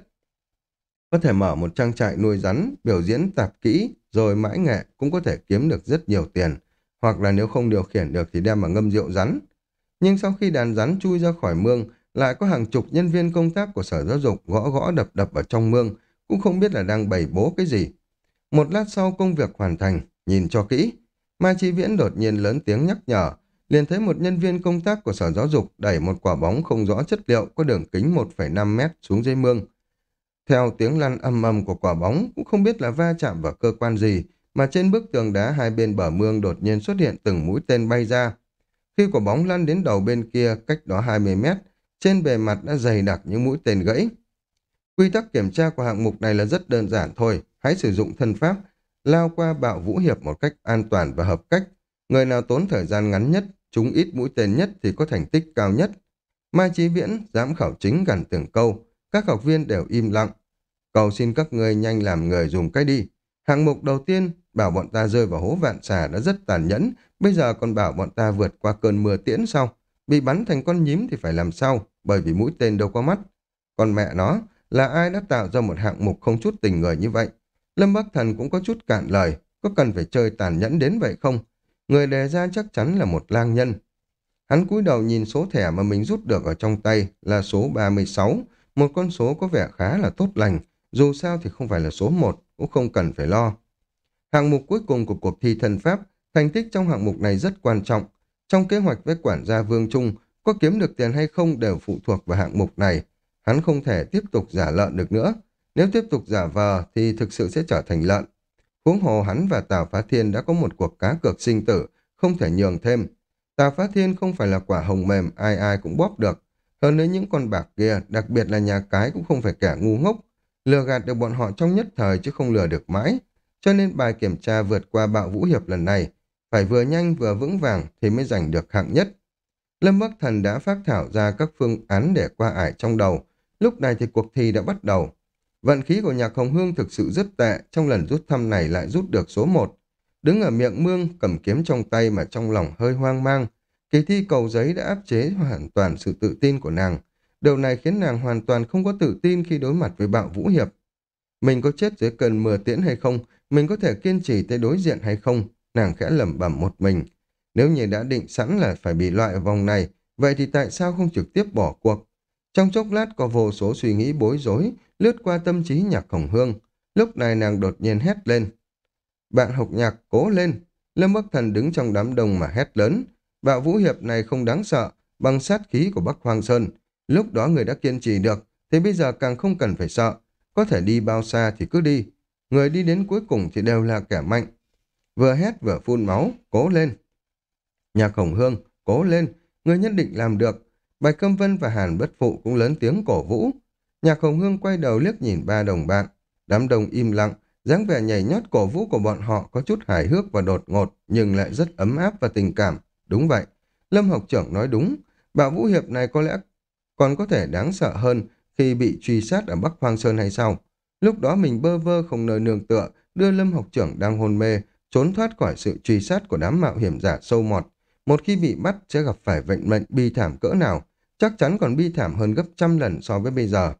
có thể mở một trang trại nuôi rắn, biểu diễn tạp kỹ, rồi mãi nghệ cũng có thể kiếm được rất nhiều tiền. Hoặc là nếu không điều khiển được thì đem mà ngâm rượu rắn. Nhưng sau khi đàn rắn chui ra khỏi mương, lại có hàng chục nhân viên công tác của sở giáo dục gõ gõ đập đập ở trong mương, cũng không biết là đang bày bố cái gì. Một lát sau công việc hoàn thành, nhìn cho kỹ, Mai Chi Viễn đột nhiên lớn tiếng nhắc nhở, liền thấy một nhân viên công tác của Sở Giáo dục đẩy một quả bóng không rõ chất liệu có đường kính 1,5 mét xuống dưới mương. Theo tiếng lăn âm âm của quả bóng, cũng không biết là va chạm vào cơ quan gì, mà trên bức tường đá hai bên bờ mương đột nhiên xuất hiện từng mũi tên bay ra. Khi quả bóng lăn đến đầu bên kia, cách đó 20 mét, trên bề mặt đã dày đặc những mũi tên gãy. Quy tắc kiểm tra của hạng mục này là rất đơn giản thôi, hãy sử dụng thân pháp, lao qua bạo vũ hiệp một cách an toàn và hợp cách. Người nào tốn thời gian ngắn nhất, trúng ít mũi tên nhất thì có thành tích cao nhất. Mai Chí Viễn, giám khảo chính gần từng câu, các học viên đều im lặng. Cầu xin các người nhanh làm người dùng cái đi. Hạng mục đầu tiên, bảo bọn ta rơi vào hố vạn xà đã rất tàn nhẫn, bây giờ còn bảo bọn ta vượt qua cơn mưa tiễn sau. Bị bắn thành con nhím thì phải làm sao, bởi vì mũi tên đâu có mắt. Còn mẹ nó, là ai đã tạo ra một hạng mục không chút tình người như vậy? Lâm Bắc Thần cũng có chút cạn lời, có cần phải chơi tàn nhẫn đến vậy không? Người đề ra chắc chắn là một lang nhân. Hắn cúi đầu nhìn số thẻ mà mình rút được ở trong tay là số 36, một con số có vẻ khá là tốt lành, dù sao thì không phải là số 1, cũng không cần phải lo. Hạng mục cuối cùng của cuộc thi thần pháp, thành tích trong hạng mục này rất quan trọng. Trong kế hoạch với quản gia Vương Trung, có kiếm được tiền hay không đều phụ thuộc vào hạng mục này. Hắn không thể tiếp tục giả lợn được nữa. Nếu tiếp tục giả vờ thì thực sự sẽ trở thành lợn. Huống hồ hắn và Tào Phá Thiên đã có một cuộc cá cược sinh tử, không thể nhường thêm. Tào Phá Thiên không phải là quả hồng mềm ai ai cũng bóp được. Hơn nữa những con bạc kia, đặc biệt là nhà cái cũng không phải kẻ ngu ngốc. Lừa gạt được bọn họ trong nhất thời chứ không lừa được mãi. Cho nên bài kiểm tra vượt qua bạo vũ hiệp lần này, phải vừa nhanh vừa vững vàng thì mới giành được hạng nhất. Lâm Bắc Thần đã phát thảo ra các phương án để qua ải trong đầu. Lúc này thì cuộc thi đã bắt đầu. Vận khí của nhạc Hồng Hương thực sự rất tệ, trong lần rút thăm này lại rút được số 1. Đứng ở miệng mương, cầm kiếm trong tay mà trong lòng hơi hoang mang. Kỳ thi cầu giấy đã áp chế hoàn toàn sự tự tin của nàng. Điều này khiến nàng hoàn toàn không có tự tin khi đối mặt với bạo vũ hiệp. Mình có chết dưới cơn mưa tiễn hay không? Mình có thể kiên trì tới đối diện hay không? Nàng khẽ lẩm bẩm một mình. Nếu như đã định sẵn là phải bị loại ở vòng này, vậy thì tại sao không trực tiếp bỏ cuộc? Trong chốc lát có vô số suy nghĩ bối rối, lướt qua tâm trí nhạc khổng hương. Lúc này nàng đột nhiên hét lên. Bạn học nhạc, cố lên! Lâm Bắc Thần đứng trong đám đông mà hét lớn. Bạo vũ hiệp này không đáng sợ, bằng sát khí của Bắc Hoàng Sơn. Lúc đó người đã kiên trì được, thì bây giờ càng không cần phải sợ. Có thể đi bao xa thì cứ đi. Người đi đến cuối cùng thì đều là kẻ mạnh. Vừa hét vừa phun máu, cố lên. Nhạc Hồng Hương, cố lên, người nhất định làm được. Bạch Câm Vân và Hàn Bất Phụ cũng lớn tiếng cổ vũ. Nhạc Hồng Hương quay đầu liếc nhìn ba đồng bạn. Đám đông im lặng, dáng vẻ nhảy nhót cổ vũ của bọn họ có chút hài hước và đột ngột, nhưng lại rất ấm áp và tình cảm. Đúng vậy, Lâm học trưởng nói đúng, bạo vũ hiệp này có lẽ còn có thể đáng sợ hơn khi bị truy sát ở Bắc Hoang Sơn hay sao. Lúc đó mình bơ vơ không nơi nương tựa, đưa Lâm học trưởng đang hôn mê, trốn thoát khỏi sự truy sát của đám mạo hiểm giả sâu mọt. Một khi bị bắt sẽ gặp phải vận mệnh bi thảm cỡ nào, chắc chắn còn bi thảm hơn gấp trăm lần so với bây giờ.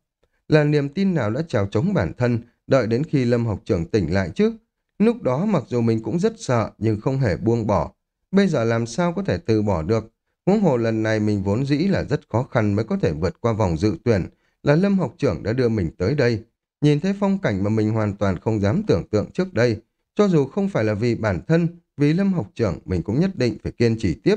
Là niềm tin nào đã trèo chống bản thân, đợi đến khi Lâm học trưởng tỉnh lại trước. Lúc đó mặc dù mình cũng rất sợ nhưng không hề buông bỏ. Bây giờ làm sao có thể từ bỏ được. Huống hồ lần này mình vốn dĩ là rất khó khăn mới có thể vượt qua vòng dự tuyển, là Lâm học trưởng đã đưa mình tới đây. Nhìn thấy phong cảnh mà mình hoàn toàn không dám tưởng tượng trước đây, cho dù không phải là vì bản thân, vì Lâm học trưởng mình cũng nhất định phải kiên trì tiếp.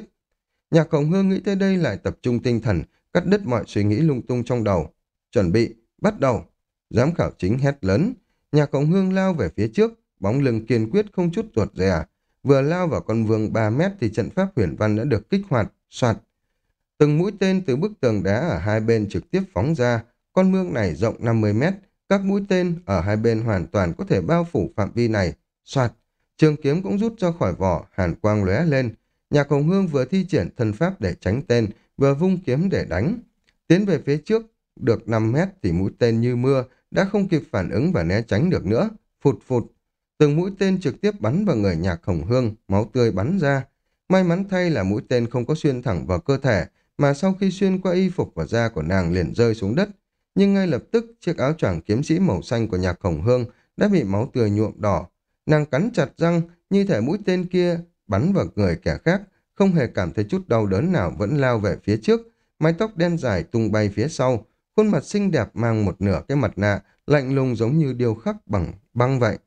Nhạc Hồng Hương nghĩ tới đây lại tập trung tinh thần, cắt đứt mọi suy nghĩ lung tung trong đầu. Chuẩn bị, bắt đầu. Giám khảo chính hét lớn. Nhạc Hồng Hương lao về phía trước, bóng lưng kiên quyết không chút ruột rè. Vừa lao vào con vương 3 mét thì trận pháp huyền văn đã được kích hoạt, soạt. Từng mũi tên từ bức tường đá ở hai bên trực tiếp phóng ra. Con mương này rộng 50 mét, các mũi tên ở hai bên hoàn toàn có thể bao phủ phạm vi này. Soạt, trường kiếm cũng rút ra khỏi vỏ, hàn quang lóe lên. Nhạc Hồng Hương vừa thi triển thân pháp để tránh tên, vừa vung kiếm để đánh. Tiến về phía trước, được 5 mét thì mũi tên như mưa, đã không kịp phản ứng và né tránh được nữa. Phụt phụt, từng mũi tên trực tiếp bắn vào người Nhạc Hồng Hương, máu tươi bắn ra. May mắn thay là mũi tên không có xuyên thẳng vào cơ thể, mà sau khi xuyên qua y phục và da của nàng liền rơi xuống đất. Nhưng ngay lập tức, chiếc áo choàng kiếm sĩ màu xanh của Nhạc Hồng Hương đã bị máu tươi nhuộm đỏ, Nàng cắn chặt răng, như thể mũi tên kia bắn vào người kẻ khác, không hề cảm thấy chút đau đớn nào vẫn lao về phía trước, mái tóc đen dài tung bay phía sau, khuôn mặt xinh đẹp mang một nửa cái mặt nạ, lạnh lùng giống như điêu khắc bằng băng vậy.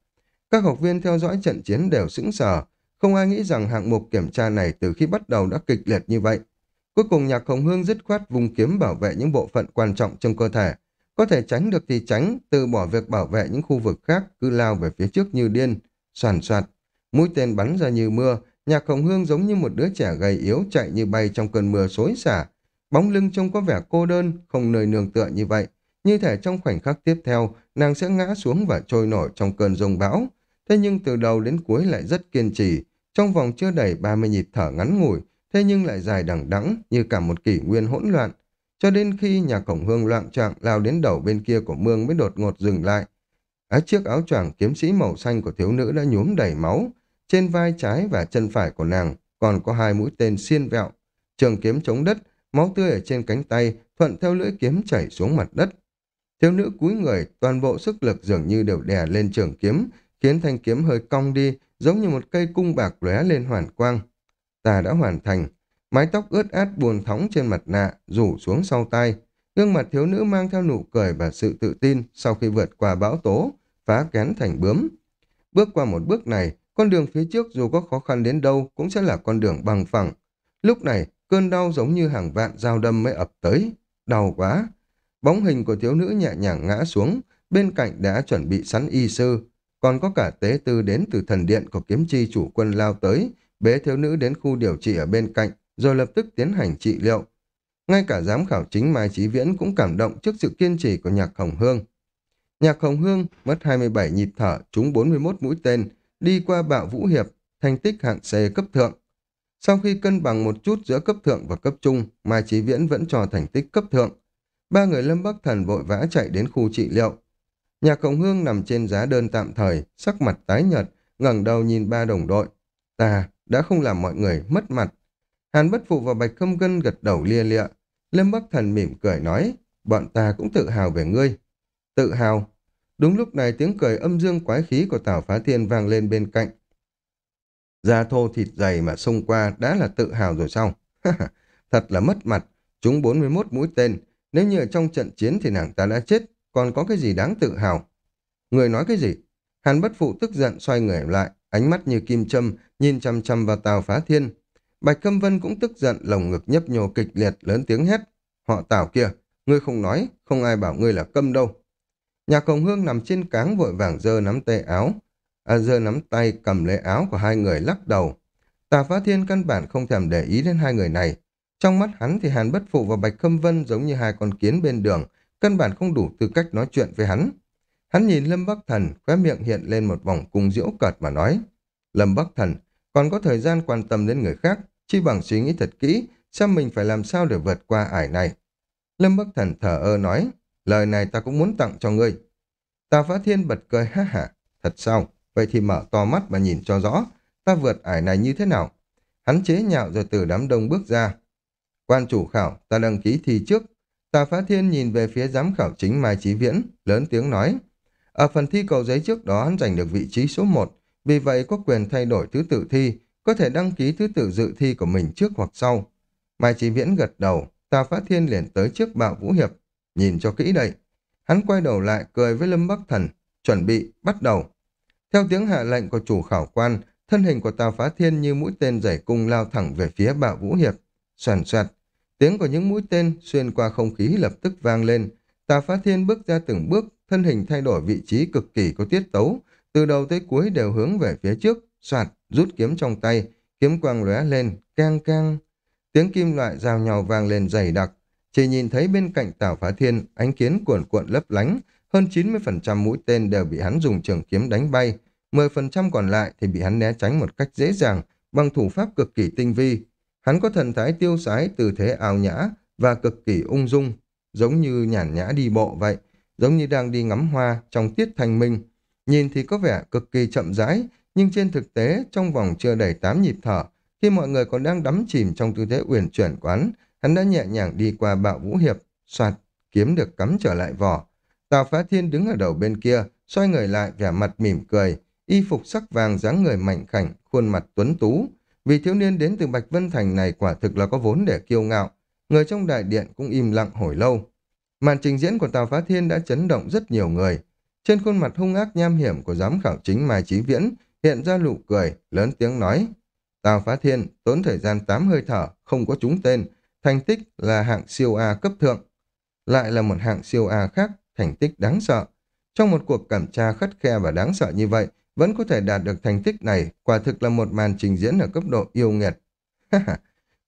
Các học viên theo dõi trận chiến đều sững sờ, không ai nghĩ rằng hạng mục kiểm tra này từ khi bắt đầu đã kịch liệt như vậy. Cuối cùng nhạc hồng hương dứt khoát vùng kiếm bảo vệ những bộ phận quan trọng trong cơ thể. Có thể tránh được thì tránh, từ bỏ việc bảo vệ những khu vực khác, cứ lao về phía trước như điên. Soàn soạt, mũi tên bắn ra như mưa, nhạc hồng hương giống như một đứa trẻ gầy yếu chạy như bay trong cơn mưa xối xả. Bóng lưng trông có vẻ cô đơn, không nơi nương tựa như vậy, như thể trong khoảnh khắc tiếp theo, nàng sẽ ngã xuống và trôi nổi trong cơn rông bão. Thế nhưng từ đầu đến cuối lại rất kiên trì, trong vòng chưa đầy 30 nhịp thở ngắn ngủi, thế nhưng lại dài đằng đẵng như cả một kỷ nguyên hỗn loạn. Cho đến khi nhà cổng hương loạn trạng lao đến đầu bên kia của mương mới đột ngột dừng lại. Á chiếc áo choàng kiếm sĩ màu xanh của thiếu nữ đã nhuốm đầy máu. Trên vai trái và chân phải của nàng còn có hai mũi tên xiên vẹo. Trường kiếm chống đất, máu tươi ở trên cánh tay thuận theo lưỡi kiếm chảy xuống mặt đất. Thiếu nữ cúi người, toàn bộ sức lực dường như đều đè lên trường kiếm, khiến thanh kiếm hơi cong đi, giống như một cây cung bạc lóe lên hoàn quang. Ta đã hoàn thành. Mái tóc ướt át buồn thóng trên mặt nạ, rủ xuống sau tai. Gương mặt thiếu nữ mang theo nụ cười và sự tự tin sau khi vượt qua bão tố, phá kén thành bướm. Bước qua một bước này, con đường phía trước dù có khó khăn đến đâu cũng sẽ là con đường bằng phẳng. Lúc này, cơn đau giống như hàng vạn dao đâm mới ập tới. Đau quá! Bóng hình của thiếu nữ nhẹ nhàng ngã xuống, bên cạnh đã chuẩn bị sẵn y sư. Còn có cả tế tư đến từ thần điện của kiếm chi chủ quân lao tới, bế thiếu nữ đến khu điều trị ở bên cạnh, rồi lập tức tiến hành trị liệu. Ngay cả giám khảo chính Mai Chí Viễn cũng cảm động trước sự kiên trì của nhạc Hồng Hương. Nhạc Hồng Hương mất 27 nhịp thở, trúng 41 mũi tên, đi qua bạo vũ hiệp, thành tích hạng C cấp thượng. Sau khi cân bằng một chút giữa cấp thượng và cấp trung, Mai Chí Viễn vẫn cho thành tích cấp thượng. Ba người Lâm Bắc Thần vội vã chạy đến khu trị liệu. Nhà Cộng Hương nằm trên giá đơn tạm thời, sắc mặt tái nhợt, ngẩng đầu nhìn ba đồng đội. Ta đã không làm mọi người mất mặt. Hàn Bất Phụ và Bạch Khâm Gân gật đầu lia lịa. Lâm Bắc Thần mỉm cười nói, bọn ta cũng tự hào về ngươi. Tự hào. Đúng lúc này tiếng cười âm dương quái khí của Tào Phá Thiên vang lên bên cạnh. Da thô thịt dày mà xông qua đã là tự hào rồi sao? Thật là mất mặt. Chúng 41 mũi tên. Nếu như ở trong trận chiến thì nàng ta đã chết. Còn có cái gì đáng tự hào? Người nói cái gì? Hàn bất phụ tức giận xoay người lại. Ánh mắt như kim châm, nhìn chăm chăm vào Tào Phá Thiên. Bạch Câm Vân cũng tức giận, lồng ngực nhấp nhô kịch liệt, lớn tiếng hét. Họ Tào kia, ngươi không nói, không ai bảo ngươi là câm đâu. nhà công Hương nằm trên cáng vội vàng giơ nắm tay áo, à, giơ nắm tay cầm lấy áo của hai người lắc đầu. Tà Phá Thiên căn bản không thèm để ý đến hai người này. Trong mắt hắn thì Hàn Bất Phụ và Bạch Khâm Vân giống như hai con kiến bên đường, căn bản không đủ tư cách nói chuyện với hắn. Hắn nhìn Lâm Bắc Thần, khóe miệng hiện lên một vòng cung diễu cợt mà nói. Lâm Bắc Thần, còn có thời gian quan tâm đến người khác, chi bằng suy nghĩ thật kỹ, xem mình phải làm sao để vượt qua ải này. Lâm Bắc Thần thở ơ nói, lời này ta cũng muốn tặng cho ngươi. ta Phá Thiên bật cười ha hả, thật sao, vậy thì mở to mắt mà nhìn cho rõ, ta vượt ải này như thế nào. Hắn chế nhạo rồi từ đám đông bước ra. Quan chủ khảo, ta đăng ký thi trước. Tà Phá Thiên nhìn về phía giám khảo chính Mai Chí Viễn, lớn tiếng nói. Ở phần thi cầu giấy trước đó hắn giành được vị trí số 1, vì vậy có quyền thay đổi thứ tự thi, có thể đăng ký thứ tự dự thi của mình trước hoặc sau. Mai Chí Viễn gật đầu, Tà Phá Thiên liền tới trước bạo vũ hiệp, nhìn cho kỹ đây. Hắn quay đầu lại cười với Lâm Bắc Thần, chuẩn bị, bắt đầu. Theo tiếng hạ lệnh của chủ khảo quan, thân hình của Tào Phá Thiên như mũi tên giải cung lao thẳng về phía bạo vũ hiệp. Xoàn soạt, tiếng của những mũi tên xuyên qua không khí lập tức vang lên. Tào Phá Thiên bước ra từng bước, thân hình thay đổi vị trí cực kỳ có tiết tấu, từ đầu tới cuối đều hướng về phía trước, soạt, rút kiếm trong tay, kiếm quang lóe lên, cang cang. Tiếng kim loại giao nhau vang lên dày đặc, chỉ nhìn thấy bên cạnh Tào Phá Thiên, ánh kiến cuộn cuộn lấp lánh, hơn 90% mũi tên đều bị hắn dùng trường kiếm đánh bay, 10% còn lại thì bị hắn né tránh một cách dễ dàng, bằng thủ pháp cực kỳ tinh vi. Hắn có thần thái tiêu sái, từ thế ảo nhã và cực kỳ ung dung, giống như nhàn nhã đi bộ vậy, giống như đang đi ngắm hoa trong tiết thanh minh. Nhìn thì có vẻ cực kỳ chậm rãi, nhưng trên thực tế, trong vòng chưa đầy 8 nhịp thở, khi mọi người còn đang đắm chìm trong tư thế uyển chuyển quán, hắn đã nhẹ nhàng đi qua bạo vũ hiệp, soạt, kiếm được cắm trở lại vỏ. Tào Phá Thiên đứng ở đầu bên kia, xoay người lại vẻ mặt mỉm cười, y phục sắc vàng dáng người mạnh khảnh, khuôn mặt tuấn tú. Vì thiếu niên đến từ Bạch Vân Thành này quả thực là có vốn để kiêu ngạo, người trong đại điện cũng im lặng hồi lâu. Màn trình diễn của Tào Phá Thiên đã chấn động rất nhiều người. Trên khuôn mặt hung ác nham hiểm của giám khảo chính Mai Chí Viễn hiện ra nụ cười, lớn tiếng nói. Tào Phá Thiên tốn thời gian 8 hơi thở, không có trúng tên, thành tích là hạng siêu A cấp thượng. Lại là một hạng siêu A khác, thành tích đáng sợ. Trong một cuộc kiểm tra khắt khe và đáng sợ như vậy, vẫn có thể đạt được thành tích này, quả thực là một màn trình diễn ở cấp độ yêu nghiệt.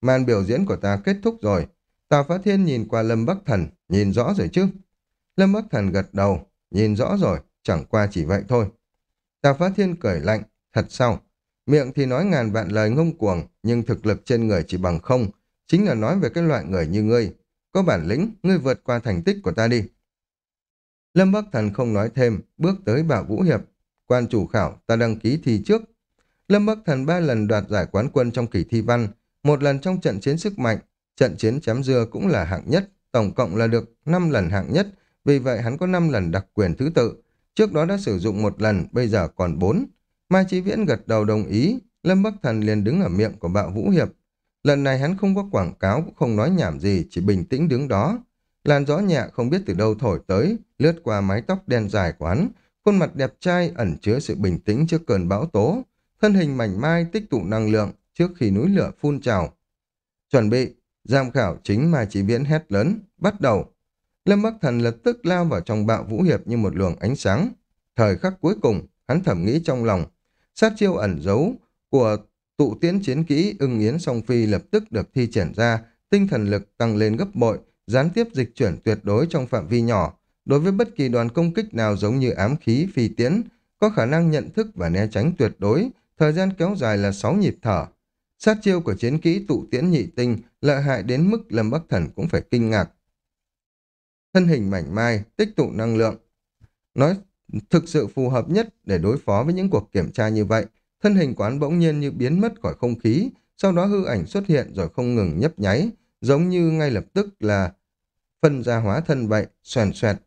màn biểu diễn của ta kết thúc rồi. Tào Phá Thiên nhìn qua Lâm Bắc Thần, nhìn rõ rồi chứ. Lâm Bắc Thần gật đầu, nhìn rõ rồi, chẳng qua chỉ vậy thôi. Tào Phá Thiên cười lạnh, thật sao? Miệng thì nói ngàn vạn lời ngông cuồng, nhưng thực lực trên người chỉ bằng không, chính là nói về cái loại người như ngươi. Có bản lĩnh, ngươi vượt qua thành tích của ta đi. Lâm Bắc Thần không nói thêm, bước tới bảo Vũ Hiệp. Quan chủ khảo, ta đăng ký thi trước. Lâm Bắc Thần ba lần đoạt giải quán quân trong kỳ thi văn, một lần trong trận chiến sức mạnh, trận chiến chém dưa cũng là hạng nhất, tổng cộng là được 5 lần hạng nhất, vì vậy hắn có 5 lần đặc quyền thứ tự. Trước đó đã sử dụng một lần, bây giờ còn 4. Mai Chí Viễn gật đầu đồng ý, Lâm Bắc Thần liền đứng ở miệng của bạo Vũ Hiệp. Lần này hắn không có quảng cáo, cũng không nói nhảm gì, chỉ bình tĩnh đứng đó. Làn gió nhẹ không biết từ đâu thổi tới, lướt qua mái tóc đen dài của hắn, khuôn mặt đẹp trai ẩn chứa sự bình tĩnh trước cơn bão tố, thân hình mảnh mai tích tụ năng lượng trước khi núi lửa phun trào. Chuẩn bị, giam khảo chính mà chỉ Viễn hét lớn, bắt đầu. Lâm Bắc Thần lập tức lao vào trong bạo vũ hiệp như một luồng ánh sáng. Thời khắc cuối cùng, hắn thẩm nghĩ trong lòng, sát chiêu ẩn giấu của tụ tiễn chiến kỹ ưng yến song phi lập tức được thi triển ra, tinh thần lực tăng lên gấp bội, gián tiếp dịch chuyển tuyệt đối trong phạm vi nhỏ. Đối với bất kỳ đoàn công kích nào giống như ám khí phi tiễn, có khả năng nhận thức và né tránh tuyệt đối, thời gian kéo dài là 6 nhịp thở. Sát chiêu của chiến kỹ tụ tiễn nhị tinh lợi hại đến mức Lâm Bắc Thần cũng phải kinh ngạc. Thân hình mảnh mai, tích tụ năng lượng. Nói thực sự phù hợp nhất để đối phó với những cuộc kiểm tra như vậy. Thân hình quán bỗng nhiên như biến mất khỏi không khí, sau đó hư ảnh xuất hiện rồi không ngừng nhấp nháy, giống như ngay lập tức là phân ra hóa thân vậy, xoèn xoẹt.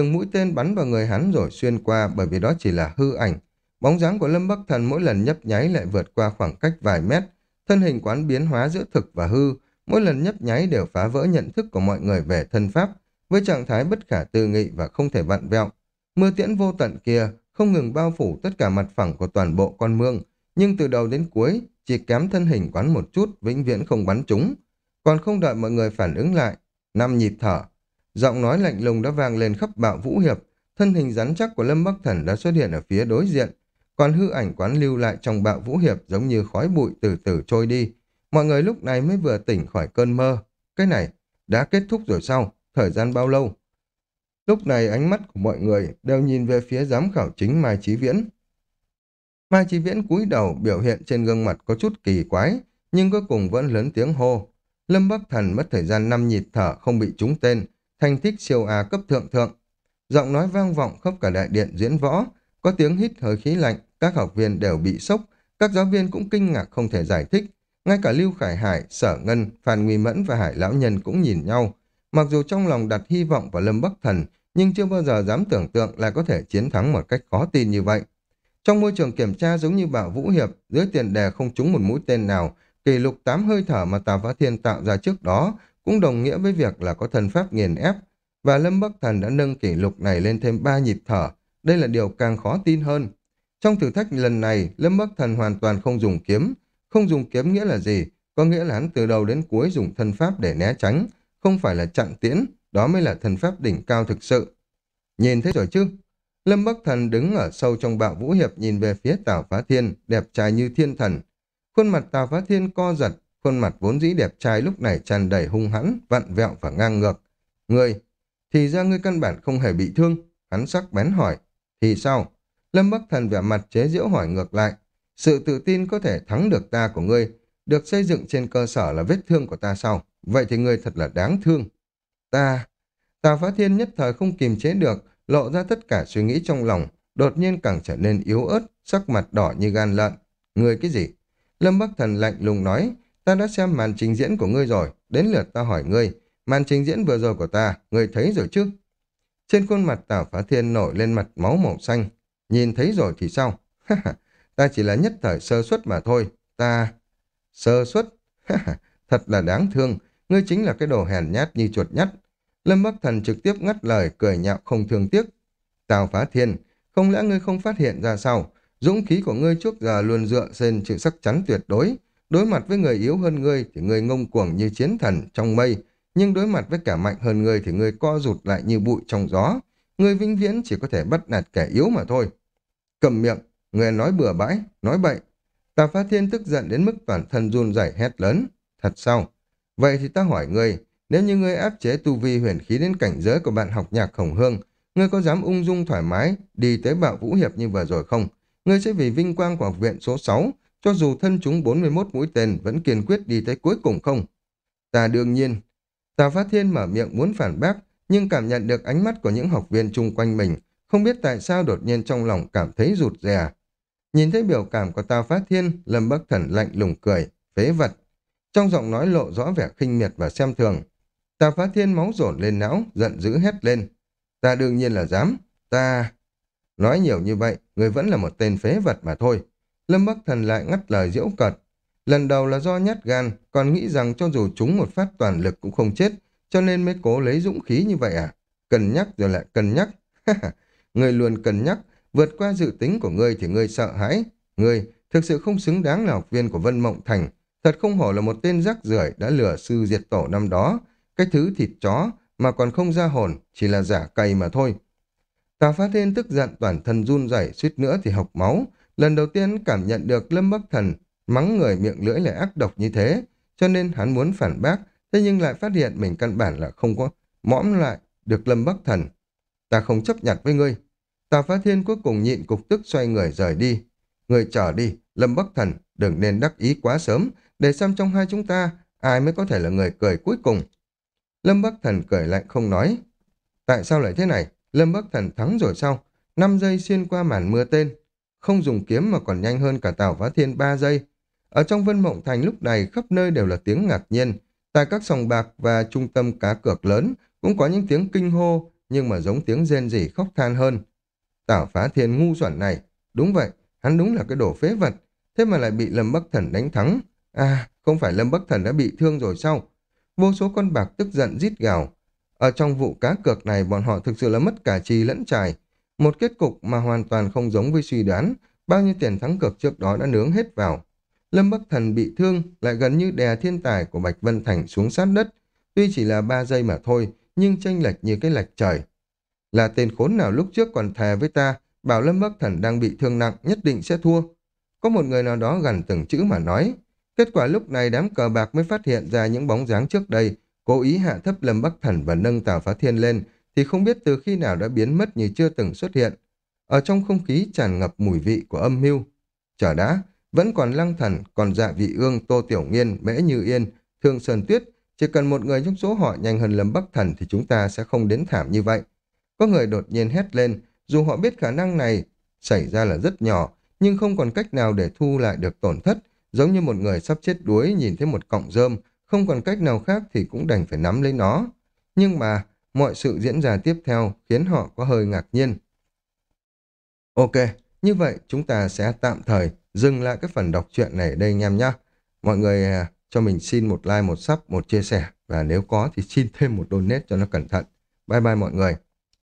Từng mũi tên bắn vào người hắn rồi xuyên qua bởi vì đó chỉ là hư ảnh. Bóng dáng của Lâm Bắc Thần mỗi lần nhấp nháy lại vượt qua khoảng cách vài mét, thân hình quán biến hóa giữa thực và hư, mỗi lần nhấp nháy đều phá vỡ nhận thức của mọi người về thân pháp, với trạng thái bất khả tư nghị và không thể vặn vẹo. Mưa tiễn vô tận kia không ngừng bao phủ tất cả mặt phẳng của toàn bộ con mương, nhưng từ đầu đến cuối chỉ kém thân hình quán một chút vĩnh viễn không bắn trúng. Còn không đợi mọi người phản ứng lại, năm nhịp thở, giọng nói lạnh lùng đã vang lên khắp bạo vũ hiệp, thân hình rắn chắc của Lâm Bắc Thần đã xuất hiện ở phía đối diện, còn hư ảnh quán lưu lại trong bạo vũ hiệp giống như khói bụi từ từ trôi đi. Mọi người lúc này mới vừa tỉnh khỏi cơn mơ. Cái này, đã kết thúc rồi sao? Thời gian bao lâu? Lúc này ánh mắt của mọi người đều nhìn về phía giám khảo chính Mai Chí Viễn. Mai Chí Viễn cúi đầu biểu hiện trên gương mặt có chút kỳ quái, nhưng cuối cùng vẫn lớn tiếng hô. Lâm Bắc Thần mất thời gian năm nhịp thở không bị trúng tên, thành tích siêu A cấp thượng thượng. Giọng nói vang vọng khắp cả đại điện diễn võ, có tiếng hít hơi khí lạnh, các học viên đều bị sốc, các giáo viên cũng kinh ngạc không thể giải thích. Ngay cả Lưu Khải Hải, Sở Ngân, Phan Nguy Mẫn và Hải Lão Nhân cũng nhìn nhau. Mặc dù trong lòng đặt hy vọng vào Lâm Bắc Thần, nhưng chưa bao giờ dám tưởng tượng là có thể chiến thắng một cách khó tin như vậy. Trong môi trường kiểm tra giống như bạo Vũ Hiệp, dưới tiền đề không trúng một mũi tên nào, kỷ lục 8 hơi thở mà Tà Phá Thiên tạo ra trước đó cũng đồng nghĩa với việc là có thần pháp nghiền ép, và Lâm Bắc Thần đã nâng kỷ lục này lên thêm 3 nhịp thở. Đây là điều càng khó tin hơn. Trong thử thách lần này, Lâm Bắc Thần hoàn toàn không dùng kiếm. Không dùng kiếm nghĩa là gì? Có nghĩa là hắn từ đầu đến cuối dùng thân pháp để né tránh, không phải là chặn tiễn, đó mới là thần pháp đỉnh cao thực sự. Nhìn thấy rồi chứ? Lâm Bắc Thần đứng ở sâu trong bạo vũ hiệp nhìn về phía Tào Phá Thiên, đẹp trai như thiên thần. Khuôn mặt Tào Phá Thiên co giật, khuôn mặt vốn dĩ đẹp trai lúc này tràn đầy hung hãn, vặn vẹo và ngang ngược. Ngươi, thì ra ngươi căn bản không hề bị thương. Hắn sắc bén hỏi. Thì sao? Lâm Bắc Thần vẻ mặt chế giễu hỏi ngược lại. Sự tự tin có thể thắng được ta của ngươi, được xây dựng trên cơ sở là vết thương của ta sao? Vậy thì ngươi thật là đáng thương. Ta... ta Phá Thiên nhất thời không kìm chế được, lộ ra tất cả suy nghĩ trong lòng, đột nhiên càng trở nên yếu ớt, sắc mặt đỏ như gan lợn. Ngươi cái gì? Lâm Bắc Thần lạnh lùng nói, ta đã xem màn trình diễn của ngươi rồi, đến lượt ta hỏi ngươi, màn trình diễn vừa rồi của ta, ngươi thấy rồi chứ? Trên khuôn mặt Tào Phá Thiên nổi lên mặt máu màu xanh, Nhìn thấy rồi thì sao? ta chỉ là nhất thời sơ suất mà thôi. Ta... Sơ suất? Thật là đáng thương. Ngươi chính là cái đồ hèn nhát như chuột nhắt. Lâm Bắc Thần trực tiếp ngắt lời, cười nhạo không thương tiếc. Tào phá thiên, không lẽ ngươi không phát hiện ra sao? Dũng khí của ngươi trước giờ luôn dựa trên sự sắc chắn tuyệt đối. Đối mặt với người yếu hơn ngươi thì ngươi ngông cuồng như chiến thần trong mây. Nhưng đối mặt với kẻ mạnh hơn ngươi thì ngươi co rụt lại như bụi trong gió. Ngươi vĩnh viễn chỉ có thể bắt nạt kẻ yếu mà thôi. Cầm miệng, người nói bừa bãi, nói bậy. Tà Phá Thiên tức giận đến mức toàn thân run rẩy hét lớn. Thật sao? Vậy thì ta hỏi ngươi, nếu như ngươi áp chế tu vi huyền khí đến cảnh giới của bạn học nhạc khổng hương, ngươi có dám ung dung thoải mái đi tới bạo vũ hiệp như vừa rồi không? Ngươi sẽ vì vinh quang của học viện số 6, cho dù thân chúng 41 mũi tên vẫn kiên quyết đi tới cuối cùng không? Ta đương nhiên. Tà Phát Thiên mở miệng muốn phản bác, nhưng cảm nhận được ánh mắt của những học viên chung quanh mình, không biết tại sao đột nhiên trong lòng cảm thấy rụt rè. Nhìn thấy biểu cảm của Tà Phát Thiên, Lâm Bắc Thần lạnh lùng cười, phế vật. Trong giọng nói lộ rõ vẻ khinh miệt và xem thường. Tà Phát Thiên máu dồn lên não, giận dữ hét lên. Ta đương nhiên là dám, ta... Nói nhiều như vậy, người vẫn là một tên phế vật mà thôi. Lâm Bắc Thần lại ngắt lời diễu cợt. Lần đầu là do nhát gan, còn nghĩ rằng cho dù chúng một phát toàn lực cũng không chết, cho nên mới cố lấy dũng khí như vậy à? Cần nhắc rồi lại cần nhắc. người luôn cần nhắc, vượt qua dự tính của ngươi thì ngươi sợ hãi. Ngươi thực sự không xứng đáng là học viên của Vân Mộng Thành. Thật không hổ là một tên rác rưởi đã lừa sư diệt tổ năm đó. Cái thứ thịt chó mà còn không ra hồn, chỉ là giả cày mà thôi. tà Phát Thiên tức giận toàn thân run rẩy suýt nữa thì học máu. Lần đầu tiên cảm nhận được Lâm Bắc Thần mắng người miệng lưỡi lại ác độc như thế, cho nên hắn muốn phản bác, thế nhưng lại phát hiện mình căn bản là không có mõm lại được Lâm Bắc Thần. Ta không chấp nhận với ngươi. Tào Phá Thiên cuối cùng nhịn cục tức xoay người rời đi. Người trở đi, Lâm Bắc Thần, đừng nên đắc ý quá sớm, để xem trong hai chúng ta, ai mới có thể là người cười cuối cùng. Lâm Bắc Thần cười lạnh không nói. Tại sao lại thế này? Lâm Bắc Thần thắng rồi sao? 5 giây xuyên qua màn mưa tên. Không dùng kiếm mà còn nhanh hơn cả Tào Phá Thiên 3 giây. Ở trong Vân Mộng Thành lúc này khắp nơi đều là tiếng ngạc nhiên. Tại các sòng bạc và trung tâm cá cược lớn cũng có những tiếng kinh hô nhưng mà giống tiếng rên rỉ khóc than hơn. Tào Phá Thiên ngu xuẩn này. Đúng vậy, hắn đúng là cái đồ phế vật. Thế mà lại bị Lâm Bắc Thần đánh thắng. À, không phải Lâm Bắc Thần đã bị thương rồi sao? Vô số con bạc tức giận rít gào. Ở trong vụ cá cược này bọn họ thực sự là mất cả trì lẫn trài. Một kết cục mà hoàn toàn không giống với suy đoán. Bao nhiêu tiền thắng cược trước đó đã nướng hết vào. Lâm Bắc Thần bị thương lại gần như đè thiên tài của Bạch Vân Thành xuống sát đất. Tuy chỉ là ba giây mà thôi, nhưng tranh lệch như cái lệch trời. Là tên khốn nào lúc trước còn thề với ta, bảo Lâm Bắc Thần đang bị thương nặng nhất định sẽ thua. Có một người nào đó gần từng chữ mà nói. Kết quả lúc này đám cờ bạc mới phát hiện ra những bóng dáng trước đây, cố ý hạ thấp Lâm Bắc Thần và nâng Tào Phá Thiên lên, thì không biết từ khi nào đã biến mất như chưa từng xuất hiện. Ở trong không khí tràn ngập mùi vị của âm mưu. Chờ đã, vẫn còn lăng thần, còn dạ vị ương, tô tiểu nghiên, mễ như yên, thương sơn tuyết, chỉ cần một người trong số họ nhanh hơn Lâm Bắc Thần thì chúng ta sẽ không đến thảm như vậy. Có người đột nhiên hét lên, dù họ biết khả năng này xảy ra là rất nhỏ, nhưng không còn cách nào để thu lại được tổn thất, giống như một người sắp chết đuối nhìn thấy một cọng rơm, không còn cách nào khác thì cũng đành phải nắm lấy nó. Nhưng mà, mọi sự diễn ra tiếp theo khiến họ có hơi ngạc nhiên. Ok, như vậy chúng ta sẽ tạm thời dừng lại cái phần đọc truyện này đây anh em nhé. Mọi người à, cho mình xin một like, một sub, một chia sẻ và nếu có thì xin thêm một donate cho nó cẩn thận. Bye bye mọi người.